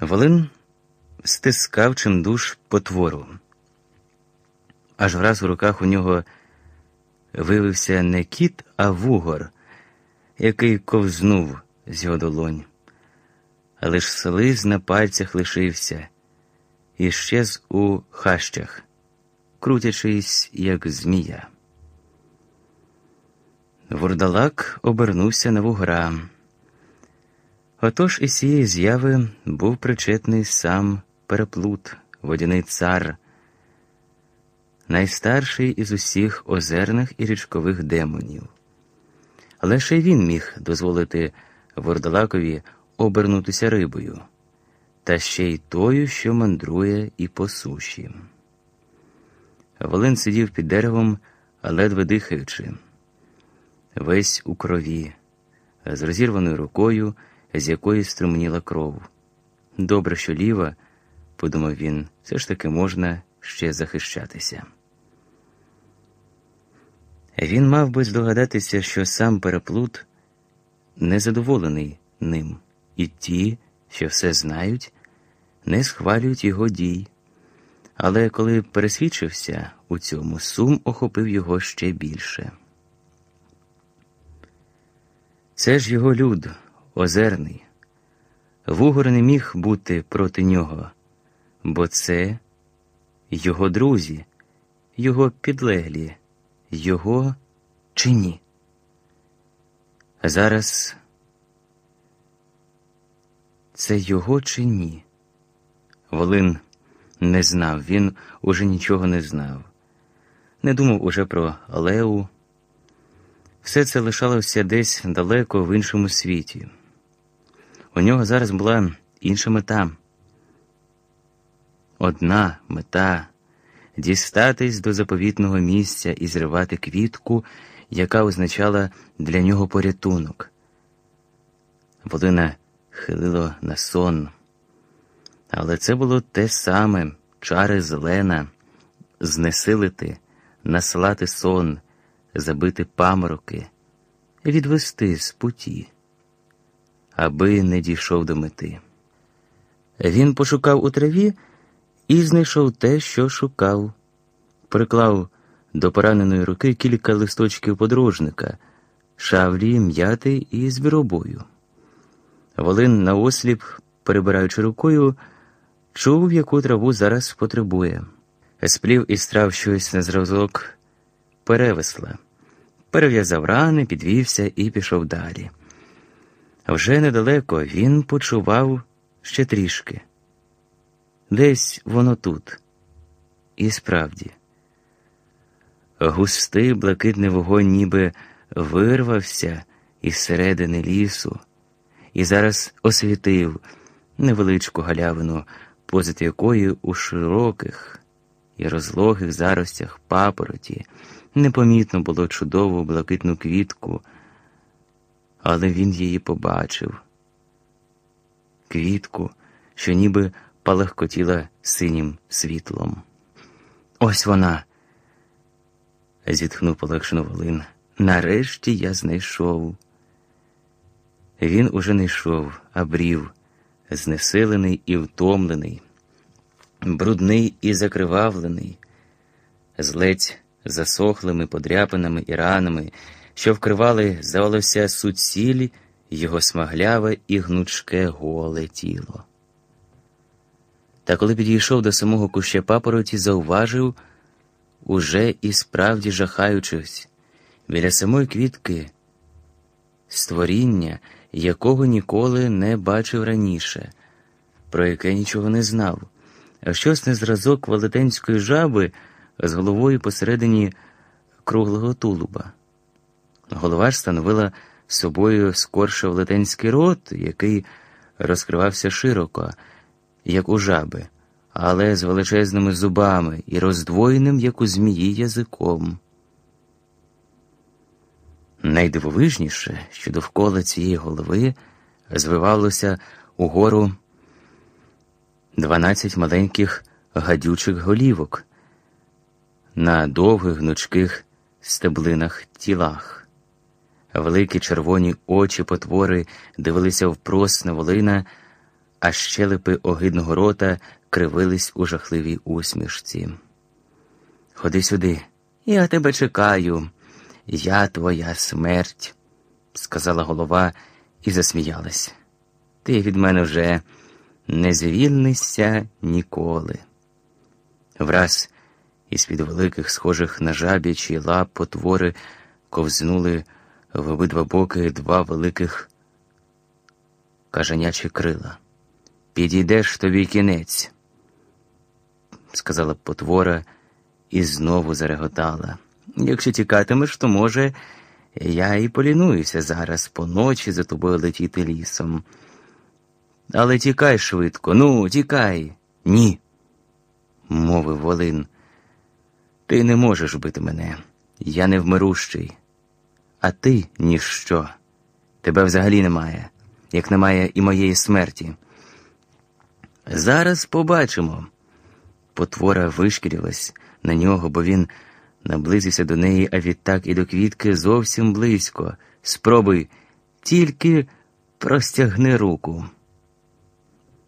Волин стискав чимдуж потвору. Аж враз у руках у нього виявився не кіт, а вугор, який ковзнув з його долонь. А лиш слиз на пальцях лишився і щез у хащах, крутячись, як змія. Вурдалак обернувся на вугра. Отож із цієї зяви був причетний сам переплут, водяний цар, найстарший із усіх озерних і річкових демонів. Лише він міг дозволити Вордалакові обернутися рибою, та ще й тою, що мандрує і по суші. Волин сидів під деревом, ледве дихаючи, весь у крові, з розірваною рукою з якої струменіла кров. Добре, що ліва, подумав він, все ж таки можна ще захищатися. Він мав би здогадатися, що сам переплут незадоволений ним, і ті, що все знають, не схвалюють його дій. Але коли пересвідчився у цьому, сум охопив його ще більше. Це ж його люд озерний. Вугор не міг бути проти нього, бо це його друзі, його підлеглі, його чи ні. Зараз це його чи ні? Волин не знав, він уже нічого не знав, не думав уже про Леу. Все це лишалося десь далеко в іншому світі. У нього зараз була інша мета. Одна мета дістатись до заповітного місця і зривати квітку, яка означала для нього порятунок. Волина хилило на сон. Але це було те саме чари зелена, знесилити, наслати сон, забити памороки, відвести з путі аби не дійшов до мети. Він пошукав у траві і знайшов те, що шукав, приклав до пораненої руки кілька листочків подружника, шавлі, м'яти і звіробою. Волин наосліп, перебираючи рукою, чув, яку траву зараз потребує. Сплів із трав щось на зразок перевесла, перев'язав рани, підвівся і пішов далі. Вже недалеко він почував ще трішки. Десь воно тут. І справді, густий блакитний вогонь ніби вирвався із середини лісу і зараз освітив невеличку галявину, позад якої у широких і розлогих заростях папороті непомітно було чудову блакитну квітку але він її побачив квітку, що ніби палахкотіла синім світлом. Ось вона, зітхнув полегшено Волин. Нарешті я знайшов. Він уже не йшов, а брів, знесилений і втомлений, брудний і закривавлений, з ледь засохлими подряпинами і ранами що вкривали, здавалося, суцілі його смагляве і гнучке голе тіло. Та коли підійшов до самого куща папороті, зауважив, уже і справді жахаючись, біля самої квітки, створіння, якого ніколи не бачив раніше, про яке нічого не знав, а щось не зразок велетенської жаби з головою посередині круглого тулуба. Голова ж становила собою скорше велетенський рот, який розкривався широко, як у жаби, але з величезними зубами і роздвоєним, як у змії, язиком. Найдивовижніше, що довкола цієї голови звивалося угору дванадцять маленьких гадючих голівок на довгих гнучких стеблинах тілах. Великі червоні очі потвори дивилися впрос на волина, а щелепи огидного рота кривились у жахливій усмішці. Ходи сюди, я тебе чекаю, я твоя смерть, сказала голова і засміялась. Ти від мене вже не звільнишся ніколи. Враз із під великих, схожих на жабічі лап потвори ковзнули в обидва боки два великих кажанячі крила. Підійдеш тобі кінець, сказала потвора і знову зареготала. Якщо тікатимеш, то, може, я і полінуюся зараз по ночі за тобою летіти лісом. Але тікай швидко, ну, тікай. Ні, мовив Волин. Ти не можеш бити мене. Я невмирущий. А ти ніщо. Тебе взагалі немає, як немає і моєї смерті. Зараз побачимо. Потвора вишкірилась на нього, бо він наблизився до неї, а відтак і до квітки зовсім близько. Спробуй, тільки простягни руку.